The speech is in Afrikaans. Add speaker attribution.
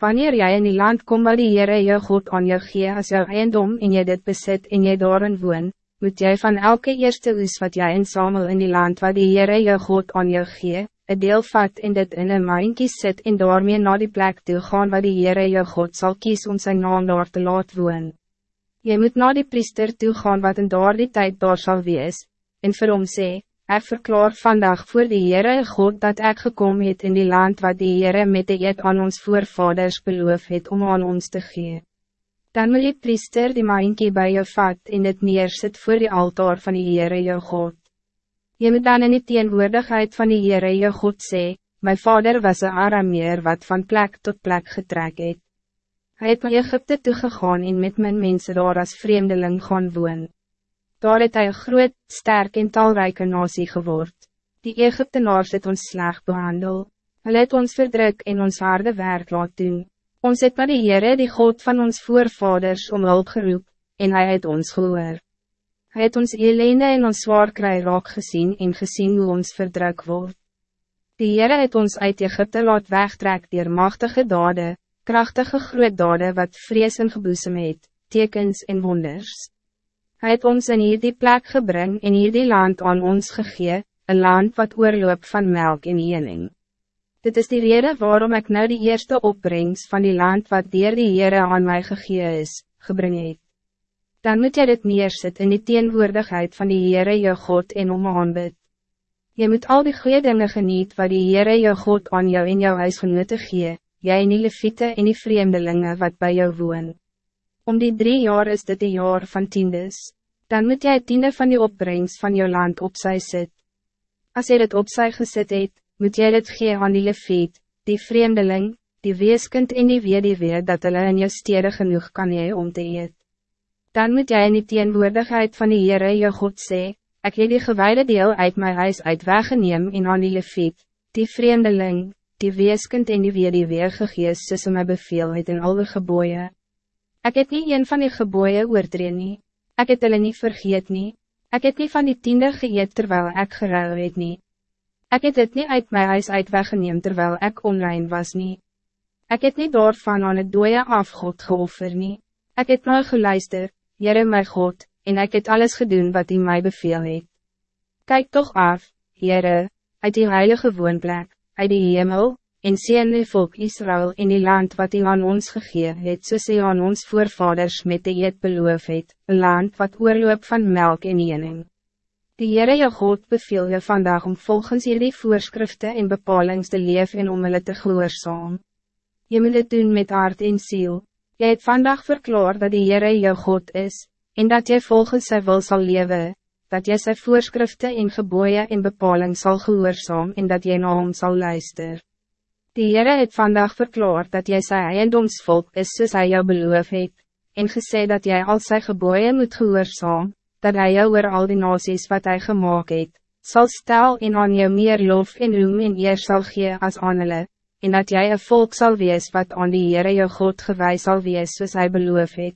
Speaker 1: Wanneer jij in die land komt waar die Heere jou God aan jou gee as jou eiendom en jy dit besit en jy daarin woon, moet jij van elke eerste oes wat jij insamel in die land waar die Heere jou God aan jou gee, een deel vat en dit in een maankie sit en daarmee na die plek toe gaan waar die Heere jou God zal kies om zijn naam daar te laat woon. Jy moet na die priester toe gaan wat in daar die tijd daar sal wees, en vir hom sê, Ek verklaar vandaag voor die Heere God dat ik gekomen het in die land wat die Heere met de eed aan ons voorvaders beloof het om aan ons te gee. Dan wil die priester die maankie bij je vat en het neerzet voor die altaar van die Heere jou God. Je moet dan in die teenwoordigheid van die Heere jou God sê, My vader was een Arameer wat van plek tot plek getrek het. Hij het naar Egypte toegegaan en met mijn mensen daar als vreemdeling gaan woon. Daar het hy een groot, sterk en talrijke nasie geword. Die Egyptenaars het ons sleg behandel. Hulle het ons verdruk en ons harde werk laat doen. Ons het maar die Heere die God van ons voorvaders om hulp geroep, en hij het ons gehoor. Hij het ons elende en ons zwaar kry raak gezien en gezien hoe ons verdruk wordt. Die Heere het ons uit Egypte laat wegtrek dier machtige dade, krachtige groot dade wat vrees en geboesem het, tekens en wonders. Hij het ons in hierdie plek gebring en hierdie land aan ons gegee, een land wat oorloop van melk en jening. Dit is die reden waarom ik nou die eerste opbrengst van die land wat dier die Heere aan mij gegee is, gebring het. Dan moet jy dit neersit in die teenwoordigheid van die Heere jou God en om aanbid. Je moet al die goede dingen geniet wat die Heere jou God aan jou en jou huisgenote gee, jy en die leviete en die vreemdelingen wat bij jou woon. Om die drie jaar is dit een jaar van tiendes. Dan moet jij tiende van die opbrengst van je land opzij zet. Als je het opzij gezet het, moet jij het gee aan die leviet, die vreemdeling, die weeskind en die weer dat hulle in jou stede genoeg kan jy om te eet. Dan moet jij in die teenwoordigheid van die Heere jou God sê, ek het die gewijde deel uit mijn huis uit weggeneem en aan die leviet, die vreemdeling, die weeskind en die weer gegees soos my beveel het in alle geboeien. Ik heb niet een van die geboeien oortree nie. Ek het hulle nie vergeet nie. Ek het nie van die tiende geëet terwijl ik geruil het nie. Ek het het nie uit my huis uit weggeneem terwijl ik online was nie. Ek het nie daarvan aan het dooie afgod geoffer nie. Ek het nou geluister, Jere my God, en ik het alles gedaan wat hij mij beveel het. Kijk toch af, Jere, uit die heilige woonplek, uit die hemel, en sien die volk Israël in die land wat hij aan ons gegee het, soos hy aan ons voorvaders met die eed beloof het, een land wat oorloop van melk en jening. Die Heere jou God beveel je vandaag om volgens jullie voorschriften en bepalings te leven en om hulle te gehoorzaam. Je moet het doen met hart en ziel. Je het vandaag verklaar dat die Heere jou God is, en dat jy volgens sy wil zal leven, dat jy sy voorschriften en geboeien en bepalings zal gehoorzaam en dat jy na hom sal luisteren. Die Heere het vandaag verklaard dat jij sy eiendomsvolk is soos hy jou beloof het, en gesê dat jij al sy geboeien moet gehoorzaam, dat hij jou oor al die nasies wat hij gemaakt het, sal stel en aan jou meer lof en roem en eer sal gee as aan hulle, en dat jij een volk zal wees wat aan die Heere jou God gewijs zal wees soos hy beloof het.